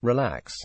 Relax.